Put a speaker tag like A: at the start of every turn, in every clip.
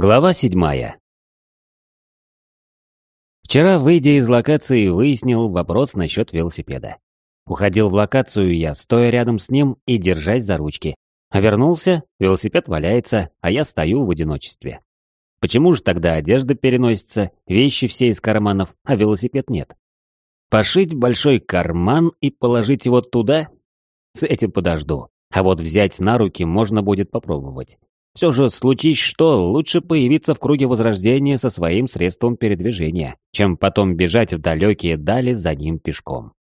A: Глава седьмая. Вчера, выйдя из локации, выяснил вопрос насчет велосипеда. Уходил в локацию я, стоя рядом с ним и держась за ручки. А вернулся, велосипед валяется, а я стою в одиночестве. Почему же тогда одежда переносится, вещи все из карманов, а велосипед нет? Пошить большой карман и положить его туда? С этим подожду. А вот взять на руки можно будет попробовать. Все же, случись что, лучше появиться в круге возрождения со своим средством передвижения, чем потом бежать в далекие дали за ним пешком.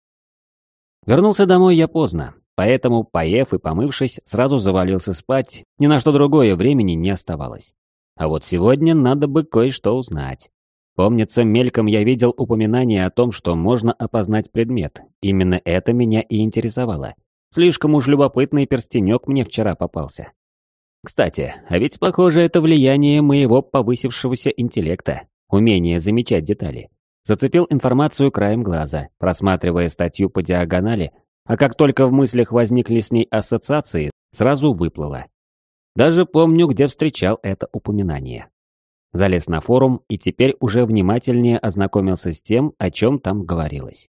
A: Вернулся домой я поздно, поэтому, поев и помывшись, сразу завалился спать, ни на что другое времени не оставалось. А вот сегодня надо бы кое-что узнать. Помнится, мельком я видел упоминание о том, что можно опознать предмет. Именно это меня и интересовало. Слишком уж любопытный перстенек мне вчера попался. Кстати, а ведь, похоже, это влияние моего повысившегося интеллекта, умение замечать детали. Зацепил информацию краем глаза, просматривая статью по диагонали, а как только в мыслях возникли с ней ассоциации, сразу выплыло. Даже помню, где встречал это упоминание. Залез на форум и теперь уже внимательнее ознакомился с тем, о чем там говорилось.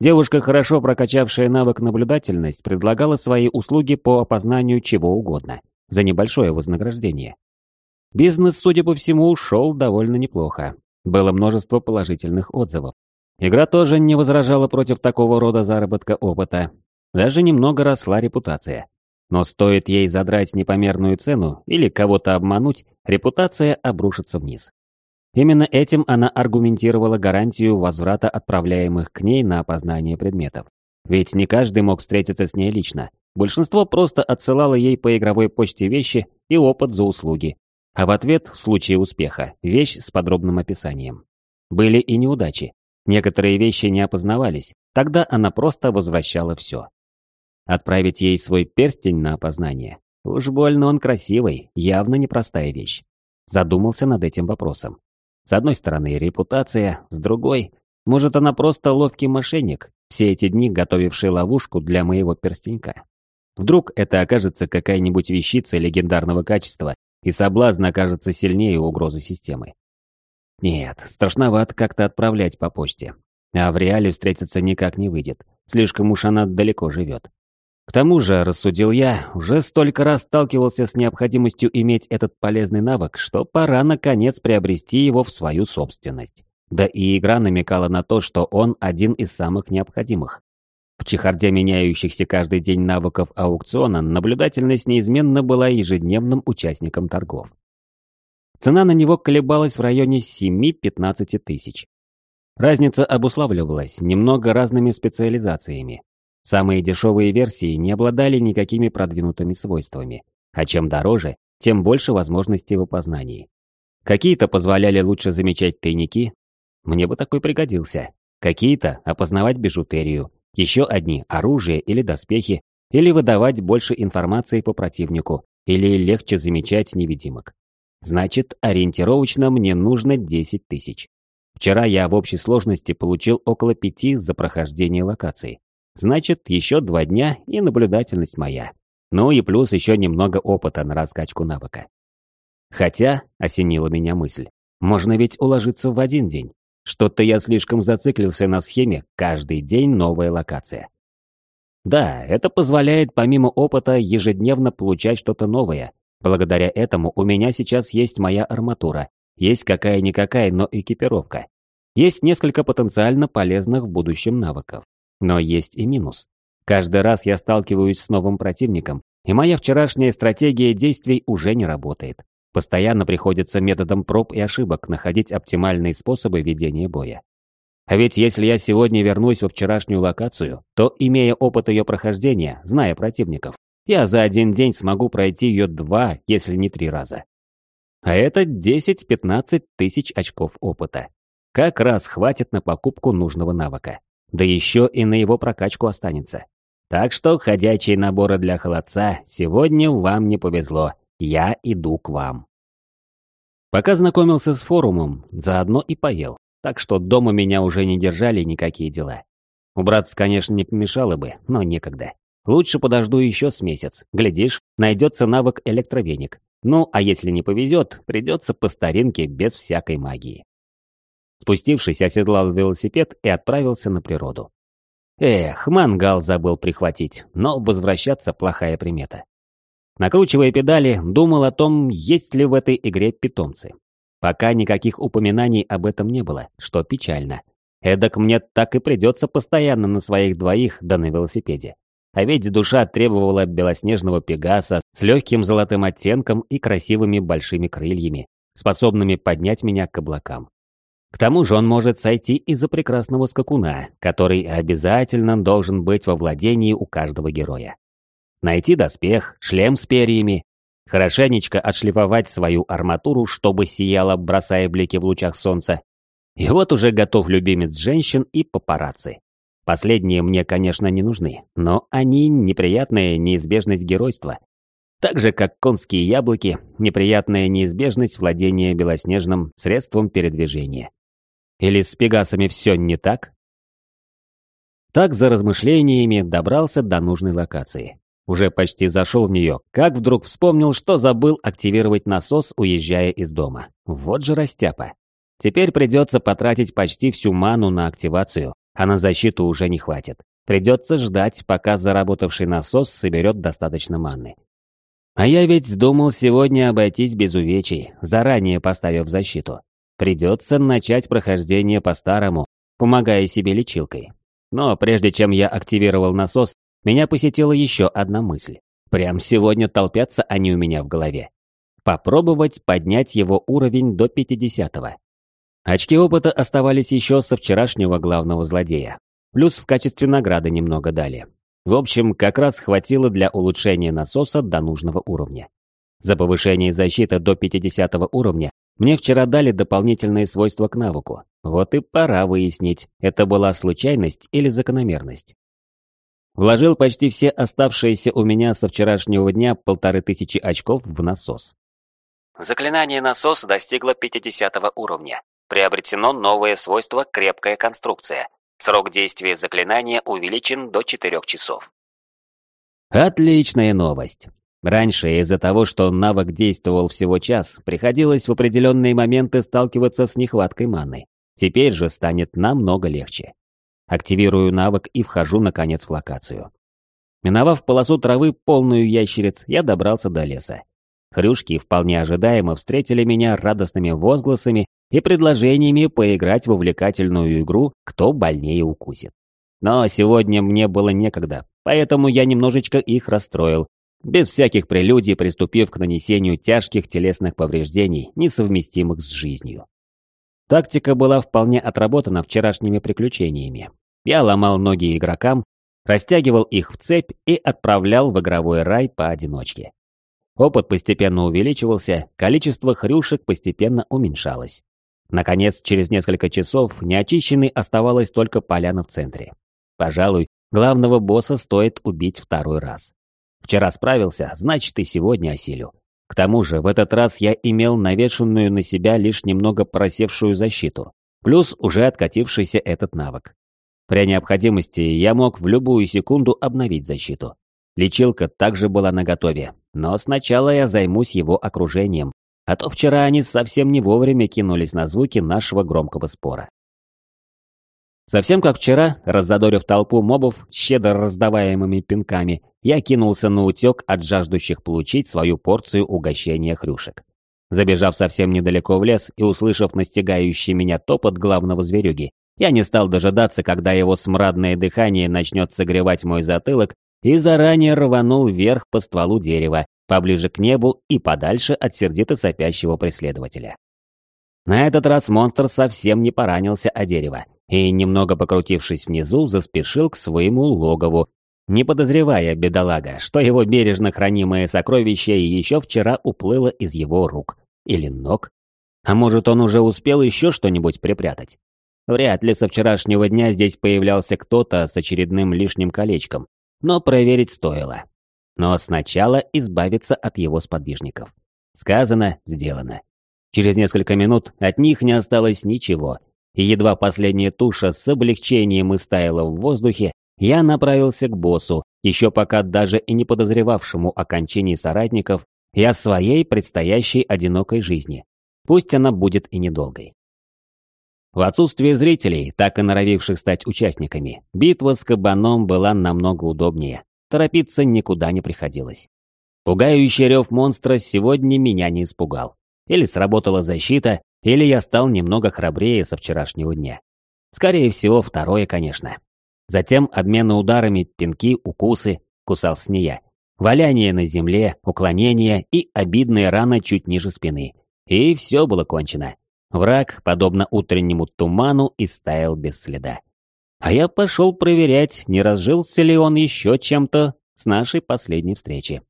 A: Девушка, хорошо прокачавшая навык наблюдательность, предлагала свои услуги по опознанию чего угодно – за небольшое вознаграждение. Бизнес, судя по всему, шел довольно неплохо. Было множество положительных отзывов. Игра тоже не возражала против такого рода заработка опыта. Даже немного росла репутация. Но стоит ей задрать непомерную цену или кого-то обмануть, репутация обрушится вниз. Именно этим она аргументировала гарантию возврата отправляемых к ней на опознание предметов. Ведь не каждый мог встретиться с ней лично, Большинство просто отсылало ей по игровой почте вещи и опыт за услуги. А в ответ, в случае успеха, вещь с подробным описанием. Были и неудачи. Некоторые вещи не опознавались, тогда она просто возвращала все. Отправить ей свой перстень на опознание. Уж больно он красивый, явно непростая вещь. Задумался над этим вопросом. С одной стороны, репутация, с другой, может, она просто ловкий мошенник, все эти дни готовивший ловушку для моего перстенька. Вдруг это окажется какая-нибудь вещица легендарного качества, и соблазн окажется сильнее угрозы системы. Нет, страшновато как-то отправлять по почте. А в реале встретиться никак не выйдет. Слишком уж она далеко живет. К тому же, рассудил я, уже столько раз сталкивался с необходимостью иметь этот полезный навык, что пора наконец приобрести его в свою собственность. Да и игра намекала на то, что он один из самых необходимых. В чехарде меняющихся каждый день навыков аукциона наблюдательность неизменно была ежедневным участником торгов. Цена на него колебалась в районе 7-15 тысяч. Разница обуславливалась немного разными специализациями. Самые дешевые версии не обладали никакими продвинутыми свойствами, а чем дороже, тем больше возможностей в опознании. Какие-то позволяли лучше замечать тайники, мне бы такой пригодился. Какие-то опознавать бижутерию, еще одни – оружие или доспехи, или выдавать больше информации по противнику, или легче замечать невидимок. Значит, ориентировочно мне нужно 10 тысяч. Вчера я в общей сложности получил около пяти за прохождение локации. Значит, еще два дня и наблюдательность моя. Ну и плюс еще немного опыта на раскачку навыка. Хотя, осенила меня мысль, можно ведь уложиться в один день. Что-то я слишком зациклился на схеме «каждый день новая локация». Да, это позволяет помимо опыта ежедневно получать что-то новое. Благодаря этому у меня сейчас есть моя арматура, есть какая-никакая, но экипировка. Есть несколько потенциально полезных в будущем навыков. Но есть и минус. Каждый раз я сталкиваюсь с новым противником, и моя вчерашняя стратегия действий уже не работает. Постоянно приходится методом проб и ошибок находить оптимальные способы ведения боя. А ведь если я сегодня вернусь во вчерашнюю локацию, то, имея опыт ее прохождения, зная противников, я за один день смогу пройти ее два, если не три раза. А это 10-15 тысяч очков опыта. Как раз хватит на покупку нужного навыка. Да еще и на его прокачку останется. Так что ходячие наборы для холодца сегодня вам не повезло. Я иду к вам. Пока знакомился с форумом, заодно и поел, так что дома меня уже не держали никакие дела. Убраться, конечно, не помешало бы, но некогда. Лучше подожду еще с месяц. Глядишь, найдется навык электровеник. Ну, а если не повезет, придется по старинке без всякой магии. Спустившись, оседлал велосипед и отправился на природу. Эх, мангал забыл прихватить, но возвращаться плохая примета. Накручивая педали, думал о том, есть ли в этой игре питомцы. Пока никаких упоминаний об этом не было, что печально. Эдак мне так и придется постоянно на своих двоих да на велосипеде. А ведь душа требовала белоснежного пегаса с легким золотым оттенком и красивыми большими крыльями, способными поднять меня к облакам. К тому же он может сойти из-за прекрасного скакуна, который обязательно должен быть во владении у каждого героя. Найти доспех, шлем с перьями, хорошенечко отшлифовать свою арматуру, чтобы сияла, бросая блики в лучах солнца. И вот уже готов любимец женщин и папарацци. Последние мне, конечно, не нужны, но они неприятная неизбежность геройства. Так же, как конские яблоки, неприятная неизбежность владения белоснежным средством передвижения. Или с пегасами все не так? Так за размышлениями добрался до нужной локации. Уже почти зашел в нее, как вдруг вспомнил, что забыл активировать насос, уезжая из дома. Вот же растяпа. Теперь придется потратить почти всю ману на активацию, а на защиту уже не хватит. Придется ждать, пока заработавший насос соберет достаточно маны. А я ведь думал сегодня обойтись без увечий, заранее поставив защиту. Придется начать прохождение по-старому, помогая себе лечилкой. Но прежде чем я активировал насос, меня посетила еще одна мысль. Прям сегодня толпятся они у меня в голове. Попробовать поднять его уровень до 50-го. Очки опыта оставались еще со вчерашнего главного злодея. Плюс в качестве награды немного дали. В общем, как раз хватило для улучшения насоса до нужного уровня. За повышение защиты до 50 уровня мне вчера дали дополнительные свойства к навыку. Вот и пора выяснить, это была случайность или закономерность. Вложил почти все оставшиеся у меня со вчерашнего дня полторы тысячи очков в насос. Заклинание насос достигло 50 уровня. Приобретено новое свойство «Крепкая конструкция». Срок действия заклинания увеличен до 4 часов. Отличная новость. Раньше из-за того, что навык действовал всего час, приходилось в определенные моменты сталкиваться с нехваткой маны. Теперь же станет намного легче. Активирую навык и вхожу, наконец, в локацию. Миновав полосу травы, полную ящериц, я добрался до леса. Хрюшки вполне ожидаемо встретили меня радостными возгласами и предложениями поиграть в увлекательную игру «Кто больнее укусит». Но сегодня мне было некогда, поэтому я немножечко их расстроил, без всяких прелюдий приступив к нанесению тяжких телесных повреждений, несовместимых с жизнью. Тактика была вполне отработана вчерашними приключениями. Я ломал ноги игрокам, растягивал их в цепь и отправлял в игровой рай поодиночке. Опыт постепенно увеличивался, количество хрюшек постепенно уменьшалось. Наконец, через несколько часов неочищенной оставалась только поляна в центре. Пожалуй, главного босса стоит убить второй раз. Вчера справился, значит и сегодня осилю. К тому же, в этот раз я имел навешенную на себя лишь немного просевшую защиту, плюс уже откатившийся этот навык. При необходимости я мог в любую секунду обновить защиту. Лечилка также была наготове, но сначала я займусь его окружением, а то вчера они совсем не вовремя кинулись на звуки нашего громкого спора. Совсем как вчера, раззадорив толпу мобов щедро раздаваемыми пинками, я кинулся на утек от жаждущих получить свою порцию угощения хрюшек. Забежав совсем недалеко в лес и услышав настигающий меня топот главного зверюги, я не стал дожидаться, когда его смрадное дыхание начнет согревать мой затылок, и заранее рванул вверх по стволу дерева, поближе к небу и подальше от сердито сопящего преследователя. На этот раз монстр совсем не поранился о дерево, и, немного покрутившись внизу, заспешил к своему логову, не подозревая, бедолага, что его бережно хранимое сокровище еще вчера уплыло из его рук. Или ног. А может, он уже успел еще что-нибудь припрятать? Вряд ли со вчерашнего дня здесь появлялся кто-то с очередным лишним колечком, но проверить стоило. Но сначала избавиться от его сподвижников. Сказано, сделано. Через несколько минут от них не осталось ничего, и едва последняя туша с облегчением истаяла в воздухе, я направился к боссу, еще пока даже и не подозревавшему о кончине соратников, и о своей предстоящей одинокой жизни. Пусть она будет и недолгой. В отсутствие зрителей, так и норовивших стать участниками, битва с кабаном была намного удобнее. Торопиться никуда не приходилось. Пугающий рев монстра сегодня меня не испугал. Или сработала защита, или я стал немного храбрее со вчерашнего дня. Скорее всего, второе, конечно. Затем обмены ударами, пинки, укусы, кусался не я. Валяние на земле, уклонение и обидная рана чуть ниже спины. И все было кончено. Враг, подобно утреннему туману, истаял без следа. А я пошел проверять, не разжился ли он еще чем-то с нашей последней встречи.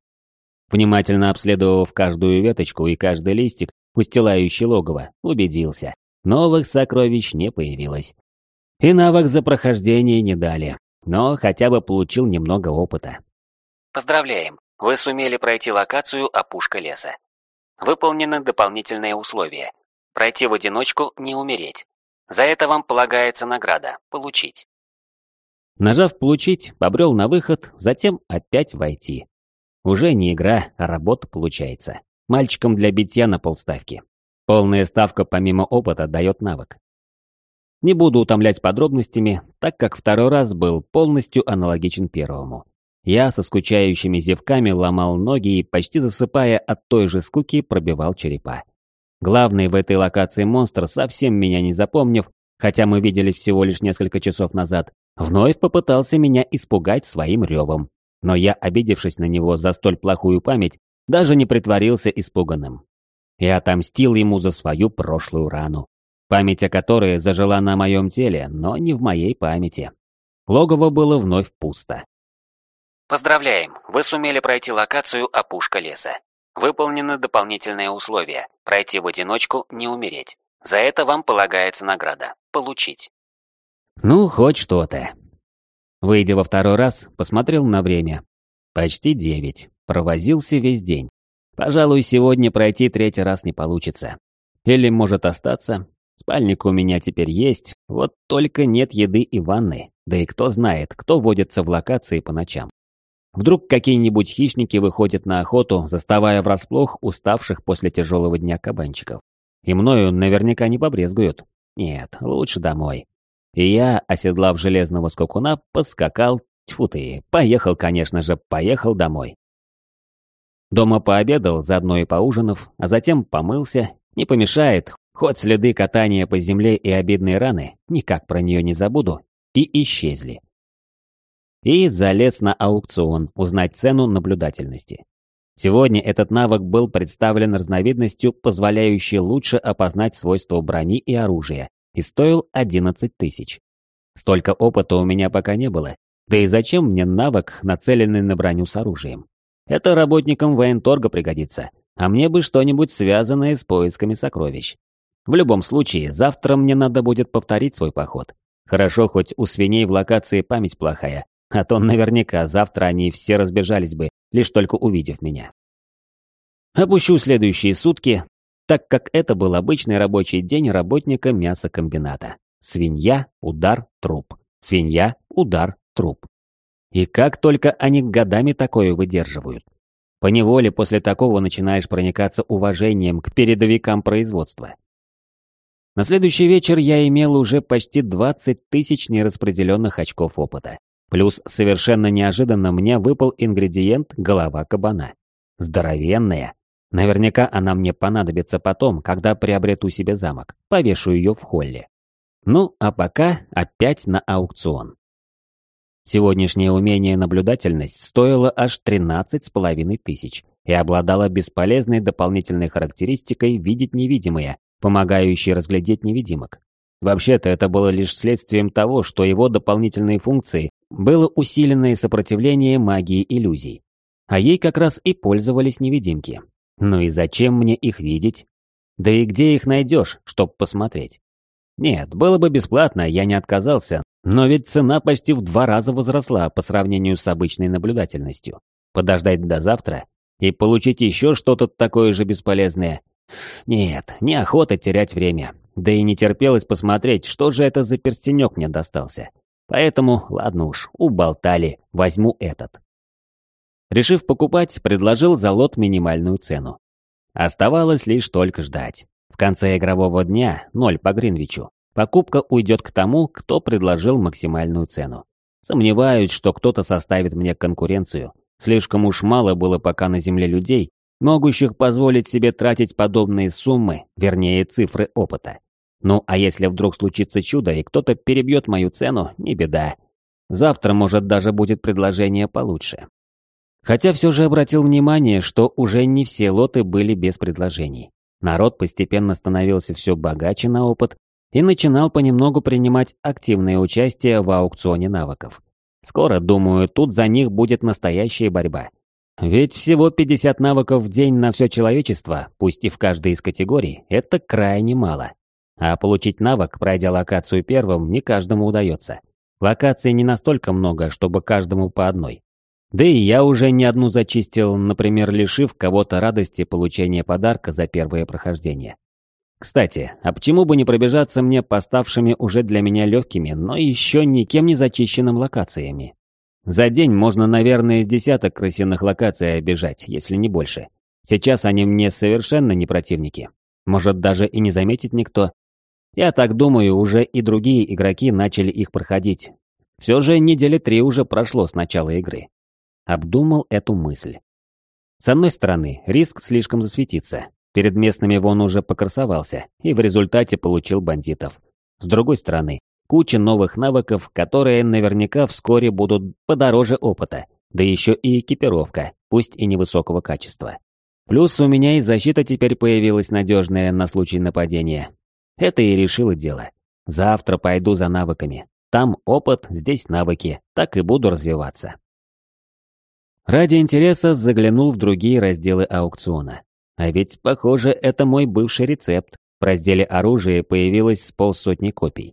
A: Внимательно обследовав каждую веточку и каждый листик, устилающий логово, убедился. Новых сокровищ не появилось. И навык за прохождение не дали, но хотя бы получил немного опыта.
B: Поздравляем, вы сумели пройти локацию «Опушка леса». Выполнены дополнительные условия. Пройти в одиночку, не умереть. За это вам полагается награда – получить.
A: Нажав «Получить», побрел на выход, затем опять войти. Уже не игра, а работа получается. Мальчиком для битья на полставки. Полная ставка помимо опыта дает навык. Не буду утомлять подробностями, так как второй раз был полностью аналогичен первому. Я со скучающими зевками ломал ноги и, почти засыпая от той же скуки, пробивал черепа. Главный в этой локации монстр, совсем меня не запомнив, хотя мы видели всего лишь несколько часов назад, вновь попытался меня испугать своим ревом. Но я, обидевшись на него за столь плохую память, даже не притворился испуганным. И отомстил ему за свою прошлую рану, память о которой зажила на моем теле, но не в моей памяти. Логово было вновь пусто.
B: Поздравляем, вы сумели пройти локацию «Опушка леса». Выполнены дополнительные условия. Пройти в одиночку, не умереть. За это вам полагается награда. Получить.
A: Ну, хоть что-то. Выйдя во второй раз, посмотрел на время. Почти девять. Провозился весь день. Пожалуй, сегодня пройти третий раз не получится. Или может остаться. Спальник у меня теперь есть, вот только нет еды и ванны. Да и кто знает, кто водится в локации по ночам. Вдруг какие-нибудь хищники выходят на охоту, заставая врасплох уставших после тяжелого дня кабанчиков. И мною наверняка не побрезгуют. Нет, лучше домой. И я, оседлав железного скакуна, поскакал, тьфу ты, поехал, конечно же, поехал домой. Дома пообедал, заодно и поужинав, а затем помылся. Не помешает, хоть следы катания по земле и обидные раны, никак про нее не забуду, и исчезли и залез на аукцион узнать цену наблюдательности. Сегодня этот навык был представлен разновидностью, позволяющей лучше опознать свойства брони и оружия, и стоил 11 тысяч. Столько опыта у меня пока не было, да и зачем мне навык, нацеленный на броню с оружием? Это работникам военторга пригодится, а мне бы что-нибудь связанное с поисками сокровищ. В любом случае, завтра мне надо будет повторить свой поход. Хорошо, хоть у свиней в локации память плохая, а то наверняка завтра они все разбежались бы, лишь только увидев меня. Опущу следующие сутки, так как это был обычный рабочий день работника мясокомбината. Свинья, удар, труп. Свинья, удар, труп. И как только они годами такое выдерживают. Поневоле после такого начинаешь проникаться уважением к передовикам производства. На следующий вечер я имел уже почти 20 тысяч нераспределенных очков опыта. Плюс совершенно неожиданно мне выпал ингредиент голова кабана. Здоровенная. Наверняка она мне понадобится потом, когда приобрету себе замок. Повешу ее в холле. Ну, а пока опять на аукцион. Сегодняшнее умение наблюдательность стоило аж 13 с половиной тысяч и обладало бесполезной дополнительной характеристикой видеть невидимое, помогающей разглядеть невидимок. Вообще-то это было лишь следствием того, что его дополнительные функции было усиленное сопротивление магии иллюзий. А ей как раз и пользовались невидимки. Ну и зачем мне их видеть? Да и где их найдешь, чтоб посмотреть? Нет, было бы бесплатно, я не отказался, но ведь цена почти в два раза возросла по сравнению с обычной наблюдательностью. Подождать до завтра и получить еще что-то такое же бесполезное? Нет, неохота терять время. Да и не терпелось посмотреть, что же это за перстенек мне достался. Поэтому, ладно уж, уболтали, возьму этот. Решив покупать, предложил за лот минимальную цену. Оставалось лишь только ждать. В конце игрового дня, ноль по Гринвичу, покупка уйдет к тому, кто предложил максимальную цену. Сомневаюсь, что кто-то составит мне конкуренцию. Слишком уж мало было пока на Земле людей, могущих позволить себе тратить подобные суммы, вернее цифры опыта. Ну а если вдруг случится чудо и кто-то перебьет мою цену, не беда. Завтра, может, даже будет предложение получше. Хотя все же обратил внимание, что уже не все лоты были без предложений. Народ постепенно становился все богаче на опыт и начинал понемногу принимать активное участие в аукционе навыков. Скоро, думаю, тут за них будет настоящая борьба. Ведь всего 50 навыков в день на все человечество, пусть и в каждой из категорий, это крайне мало. А получить навык, пройдя локацию первым, не каждому удается. Локаций не настолько много, чтобы каждому по одной. Да и я уже не одну зачистил, например, лишив кого-то радости получения подарка за первое прохождение. Кстати, а почему бы не пробежаться мне поставшими уже для меня легкими, но еще никем не зачищенным локациями? За день можно, наверное, из десяток крысиных локаций обижать, если не больше. Сейчас они мне совершенно не противники. Может, даже и не заметит никто. Я так думаю, уже и другие игроки начали их проходить. Все же недели три уже прошло с начала игры. Обдумал эту мысль. С одной стороны, риск слишком засветиться. Перед местными вон уже покрасовался и в результате получил бандитов. С другой стороны, куча новых навыков, которые наверняка вскоре будут подороже опыта, да еще и экипировка, пусть и невысокого качества. Плюс у меня и защита теперь появилась надежная на случай нападения. Это и решило дело. Завтра пойду за навыками. Там опыт, здесь навыки, так и буду развиваться. Ради интереса заглянул в другие разделы аукциона. А ведь, похоже, это мой бывший рецепт. В разделе оружия появилось с полсотни копий.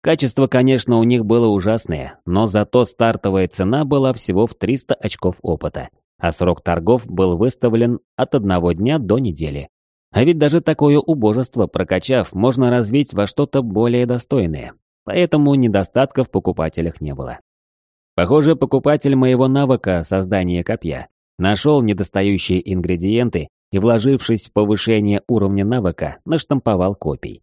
A: Качество, конечно, у них было ужасное, но зато стартовая цена была всего в 300 очков опыта, а срок торгов был выставлен от одного дня до недели. А ведь даже такое убожество, прокачав, можно развить во что-то более достойное. Поэтому недостатков в покупателях не было. Похоже, покупатель моего навыка создания копья нашел недостающие ингредиенты и, вложившись в повышение уровня навыка, наштамповал копий.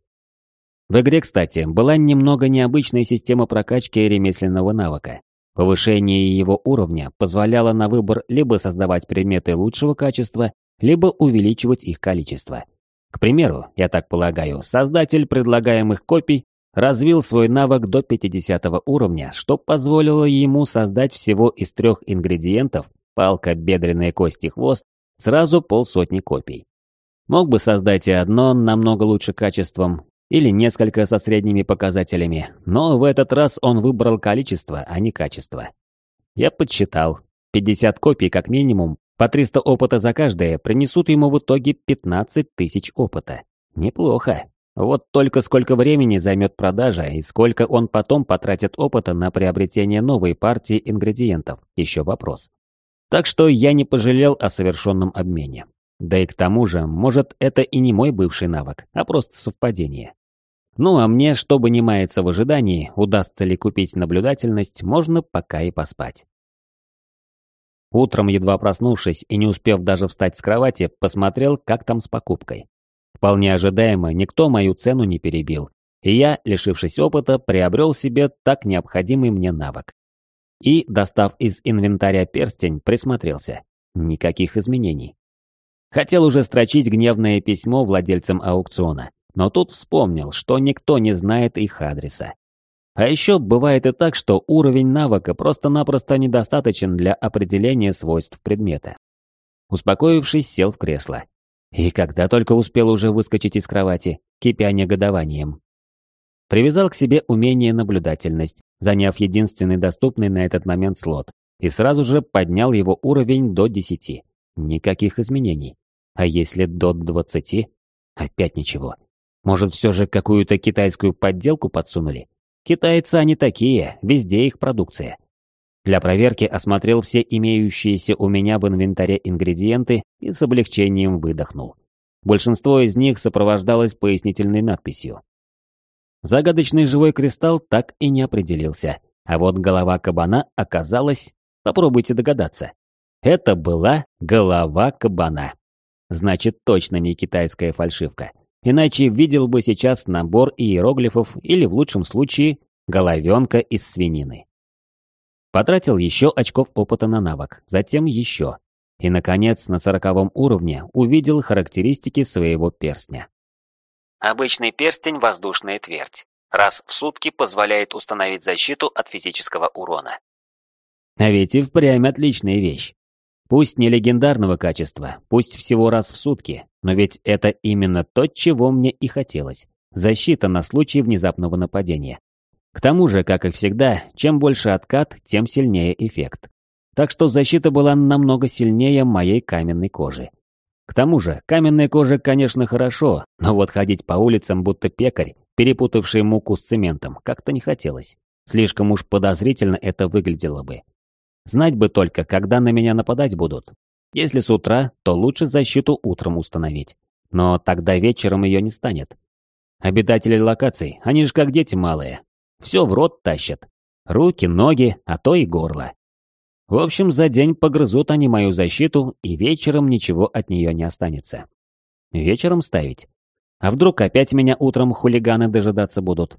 A: В игре, кстати, была немного необычная система прокачки ремесленного навыка. Повышение его уровня позволяло на выбор либо создавать предметы лучшего качества, либо увеличивать их количество. К примеру, я так полагаю, создатель предлагаемых копий развил свой навык до 50 уровня, что позволило ему создать всего из трех ингредиентов палка, бедренные кости, хвост, сразу полсотни копий. Мог бы создать и одно намного лучше качеством, или несколько со средними показателями, но в этот раз он выбрал количество, а не качество. Я подсчитал. 50 копий как минимум, по 300 опыта за каждое, принесут ему в итоге 15 тысяч опыта. Неплохо. Вот только сколько времени займет продажа и сколько он потом потратит опыта на приобретение новой партии ингредиентов, еще вопрос. Так что я не пожалел о совершенном обмене. Да и к тому же, может, это и не мой бывший навык, а просто совпадение. Ну а мне, чтобы не маяться в ожидании, удастся ли купить наблюдательность, можно пока и поспать. Утром, едва проснувшись и не успев даже встать с кровати, посмотрел, как там с покупкой. Вполне ожидаемо, никто мою цену не перебил, и я, лишившись опыта, приобрел себе так необходимый мне навык. И, достав из инвентаря перстень, присмотрелся. Никаких изменений. Хотел уже строчить гневное письмо владельцам аукциона, но тут вспомнил, что никто не знает их адреса. А еще бывает и так, что уровень навыка просто-напросто недостаточен для определения свойств предмета. Успокоившись, сел в кресло. И когда только успел уже выскочить из кровати, кипя негодованием. Привязал к себе умение наблюдательность, заняв единственный доступный на этот момент слот, и сразу же поднял его уровень до 10. Никаких изменений. А если до 20? Опять ничего. Может, все же какую-то китайскую подделку подсунули? Китайцы они такие, везде их продукция. Для проверки осмотрел все имеющиеся у меня в инвентаре ингредиенты и с облегчением выдохнул. Большинство из них сопровождалось пояснительной надписью. Загадочный живой кристалл так и не определился, а вот голова кабана оказалась... Попробуйте догадаться. Это была голова кабана. Значит, точно не китайская фальшивка. Иначе видел бы сейчас набор иероглифов или, в лучшем случае, головенка из свинины. Потратил еще очков опыта на навык, затем еще. И, наконец, на сороковом уровне увидел характеристики своего перстня.
B: Обычный перстень «Воздушная твердь». Раз в сутки позволяет установить защиту от физического урона.
A: А ведь и впрямь отличная вещь. Пусть не легендарного качества, пусть всего раз в сутки, но ведь это именно то, чего мне и хотелось. Защита на случай внезапного нападения. К тому же, как и всегда, чем больше откат, тем сильнее эффект. Так что защита была намного сильнее моей каменной кожи. К тому же, каменная кожа, конечно, хорошо, но вот ходить по улицам будто пекарь, перепутавший муку с цементом, как-то не хотелось. Слишком уж подозрительно это выглядело бы. Знать бы только, когда на меня нападать будут. Если с утра, то лучше защиту утром установить. Но тогда вечером ее не станет. Обитатели локаций, они же как дети малые. Все в рот тащат. Руки, ноги, а то и горло. В общем, за день погрызут они мою защиту, и вечером ничего от нее не останется. Вечером ставить? А вдруг опять меня утром хулиганы дожидаться будут?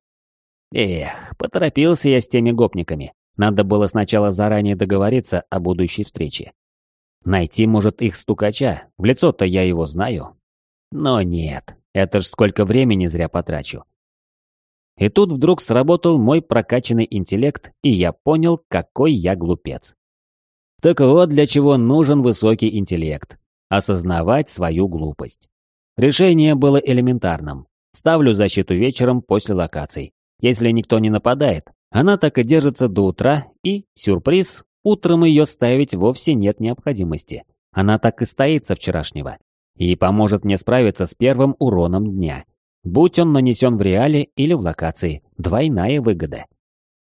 A: Эх, поторопился я с теми гопниками. Надо было сначала заранее договориться о будущей встрече. Найти, может, их стукача, в лицо-то я его знаю. Но нет, это ж сколько времени зря потрачу. И тут вдруг сработал мой прокачанный интеллект, и я понял, какой я глупец. Так вот для чего нужен высокий интеллект. Осознавать свою глупость. Решение было элементарным. Ставлю защиту вечером после локаций. Если никто не нападает, она так и держится до утра, и, сюрприз, утром ее ставить вовсе нет необходимости. Она так и стоит со вчерашнего. И поможет мне справиться с первым уроном дня. Будь он нанесен в реале или в локации, двойная выгода.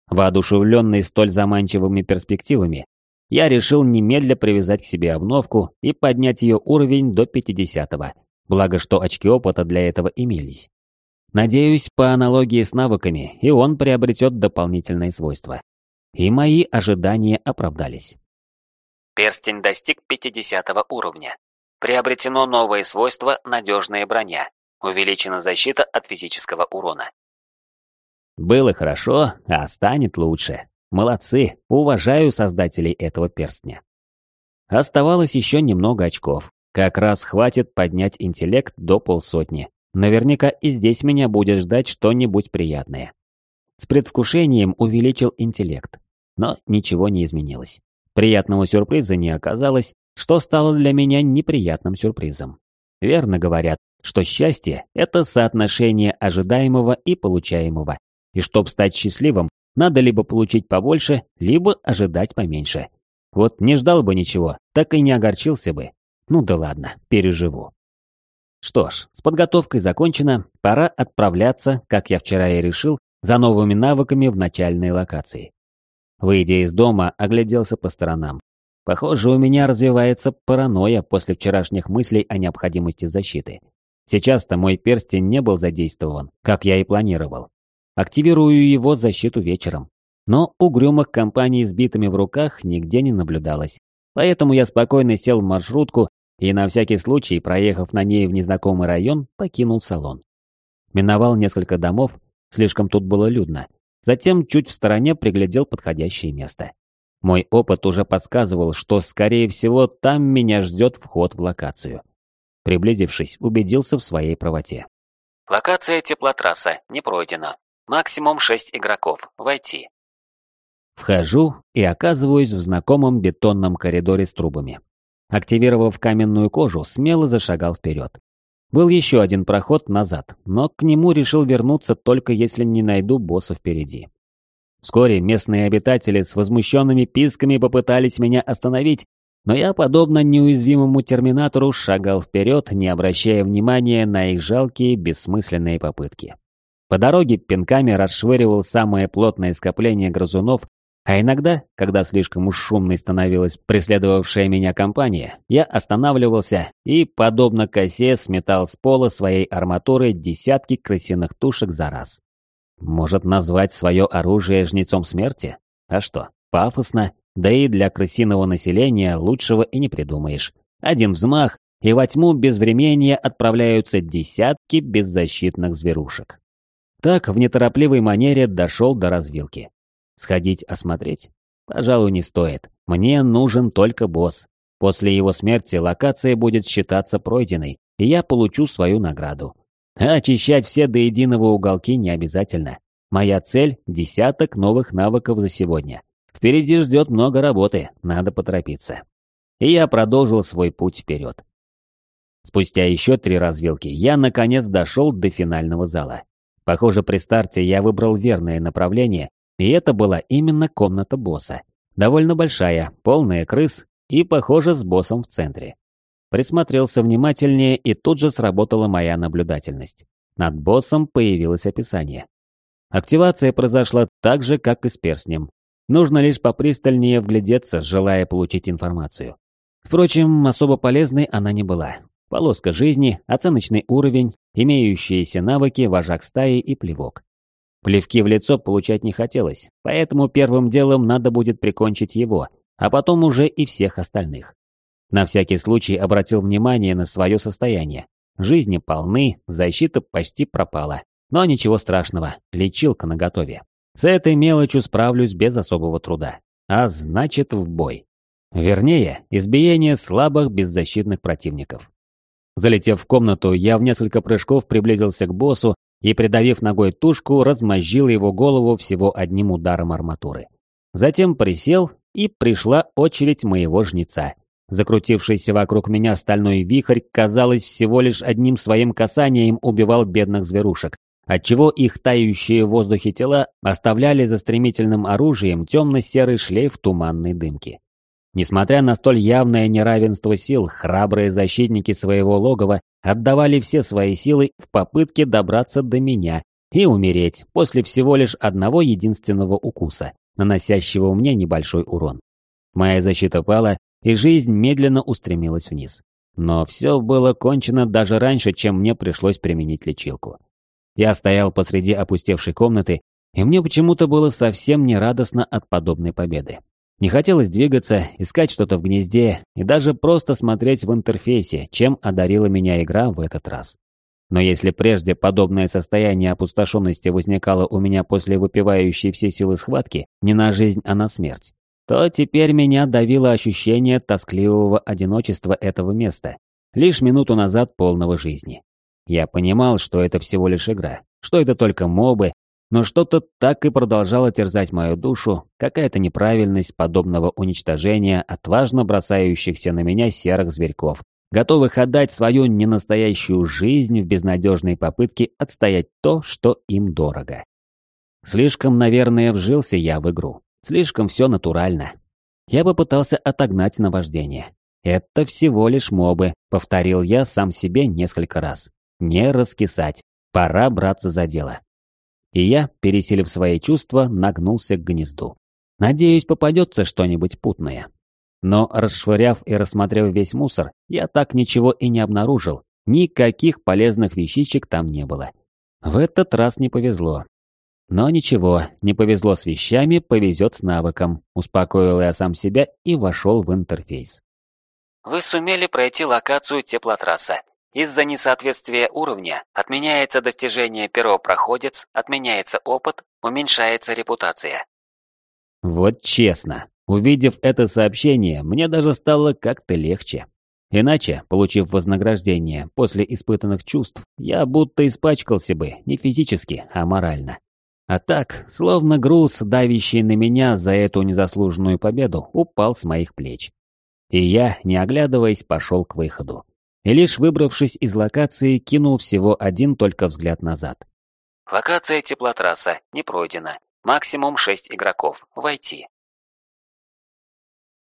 A: Воодушевленный столь заманчивыми перспективами, я решил немедля привязать к себе обновку и поднять ее уровень до 50-го, благо что очки опыта для этого имелись. Надеюсь, по аналогии с навыками, и он приобретет дополнительные свойства. И мои ожидания оправдались.
B: Перстень достиг 50 уровня. Приобретено новое свойство «Надежная броня». Увеличена защита от физического урона.
A: Было хорошо, а станет лучше. Молодцы, уважаю создателей этого перстня. Оставалось еще немного очков. Как раз хватит поднять интеллект до полсотни. Наверняка и здесь меня будет ждать что-нибудь приятное. С предвкушением увеличил интеллект. Но ничего не изменилось. Приятного сюрприза не оказалось, что стало для меня неприятным сюрпризом. Верно говорят, что счастье – это соотношение ожидаемого и получаемого. И чтобы стать счастливым, надо либо получить побольше, либо ожидать поменьше. Вот не ждал бы ничего, так и не огорчился бы. Ну да ладно, переживу. Что ж, с подготовкой закончено, пора отправляться, как я вчера и решил, за новыми навыками в начальной локации. Выйдя из дома, огляделся по сторонам. Похоже, у меня развивается паранойя после вчерашних мыслей о необходимости защиты. Сейчас-то мой перстень не был задействован, как я и планировал. Активирую его защиту вечером. Но угрюмых компаний с битами в руках нигде не наблюдалось. Поэтому я спокойно сел в маршрутку и на всякий случай, проехав на ней в незнакомый район, покинул салон. Миновал несколько домов, слишком тут было людно. Затем чуть в стороне приглядел подходящее место. Мой опыт уже подсказывал, что, скорее всего, там меня ждет вход в локацию. Приблизившись, убедился в своей правоте.
B: Локация теплотрасса не пройдена. Максимум 6 игроков. Войти.
A: Вхожу и оказываюсь в знакомом бетонном коридоре с трубами. Активировав каменную кожу, смело зашагал вперед. Был еще один проход назад, но к нему решил вернуться только если не найду босса впереди. Вскоре местные обитатели с возмущенными писками попытались меня остановить, но я, подобно неуязвимому терминатору, шагал вперед, не обращая внимания на их жалкие, бессмысленные попытки. По дороге пинками расшвыривал самое плотное скопление грызунов, а иногда, когда слишком уж шумной становилась преследовавшая меня компания, я останавливался и, подобно косе, сметал с пола своей арматуры десятки крысиных тушек за раз. Может назвать свое оружие жнецом смерти? А что, пафосно, Да и для крысиного населения лучшего и не придумаешь. Один взмах, и во тьму безвременья отправляются десятки беззащитных зверушек. Так в неторопливой манере дошел до развилки. Сходить осмотреть? Пожалуй, не стоит. Мне нужен только босс. После его смерти локация будет считаться пройденной, и я получу свою награду. Очищать все до единого уголки не обязательно. Моя цель – десяток новых навыков за сегодня. Впереди ждет много работы, надо поторопиться. И я продолжил свой путь вперед. Спустя еще три развилки я наконец дошел до финального зала. Похоже, при старте я выбрал верное направление, и это была именно комната босса. Довольно большая, полная крыс и, похоже, с боссом в центре. Присмотрелся внимательнее, и тут же сработала моя наблюдательность. Над боссом появилось описание. Активация произошла так же, как и с перстнем. Нужно лишь попристальнее вглядеться, желая получить информацию. Впрочем, особо полезной она не была. Полоска жизни, оценочный уровень, имеющиеся навыки, вожак стаи и плевок. Плевки в лицо получать не хотелось, поэтому первым делом надо будет прикончить его, а потом уже и всех остальных. На всякий случай обратил внимание на свое состояние. Жизни полны, защита почти пропала. Но ничего страшного, лечилка наготове. С этой мелочью справлюсь без особого труда. А значит, в бой. Вернее, избиение слабых беззащитных противников. Залетев в комнату, я в несколько прыжков приблизился к боссу и, придавив ногой тушку, размозжил его голову всего одним ударом арматуры. Затем присел, и пришла очередь моего жнеца. Закрутившийся вокруг меня стальной вихрь, казалось, всего лишь одним своим касанием убивал бедных зверушек, отчего их тающие в воздухе тела оставляли за стремительным оружием темно-серый шлейф туманной дымки. Несмотря на столь явное неравенство сил, храбрые защитники своего логова отдавали все свои силы в попытке добраться до меня и умереть после всего лишь одного единственного укуса, наносящего мне небольшой урон. Моя защита пала, и жизнь медленно устремилась вниз. Но все было кончено даже раньше, чем мне пришлось применить лечилку. Я стоял посреди опустевшей комнаты, и мне почему-то было совсем не радостно от подобной победы. Не хотелось двигаться, искать что-то в гнезде и даже просто смотреть в интерфейсе, чем одарила меня игра в этот раз. Но если прежде подобное состояние опустошенности возникало у меня после выпивающей все силы схватки, не на жизнь, а на смерть, то теперь меня давило ощущение тоскливого одиночества этого места, лишь минуту назад полного жизни. Я понимал, что это всего лишь игра, что это только мобы, но что-то так и продолжало терзать мою душу, какая-то неправильность подобного уничтожения отважно бросающихся на меня серых зверьков, готовых отдать свою ненастоящую жизнь в безнадежной попытке отстоять то, что им дорого. Слишком, наверное, вжился я в игру. Слишком все натурально. Я попытался отогнать наваждение. Это всего лишь мобы, повторил я сам себе несколько раз. Не раскисать. Пора браться за дело. И я, пересилив свои чувства, нагнулся к гнезду. Надеюсь, попадется что-нибудь путное. Но, расшвыряв и рассмотрев весь мусор, я так ничего и не обнаружил. Никаких полезных вещичек там не было. В этот раз не повезло. Но ничего, не повезло с вещами, повезет с навыком. Успокоил я сам себя и вошел в интерфейс.
B: Вы сумели пройти локацию теплотрасса. Из-за несоответствия уровня отменяется достижение первопроходец, отменяется опыт, уменьшается репутация.
A: Вот честно, увидев это сообщение, мне даже стало как-то легче. Иначе, получив вознаграждение после испытанных чувств, я будто испачкался бы не физически, а морально. А так, словно груз, давящий на меня за эту незаслуженную победу, упал с моих плеч. И я, не оглядываясь, пошел к выходу. И лишь выбравшись из локации, кинул всего один только взгляд назад.
B: Локация теплотрасса не пройдена. Максимум 6 игроков. Войти.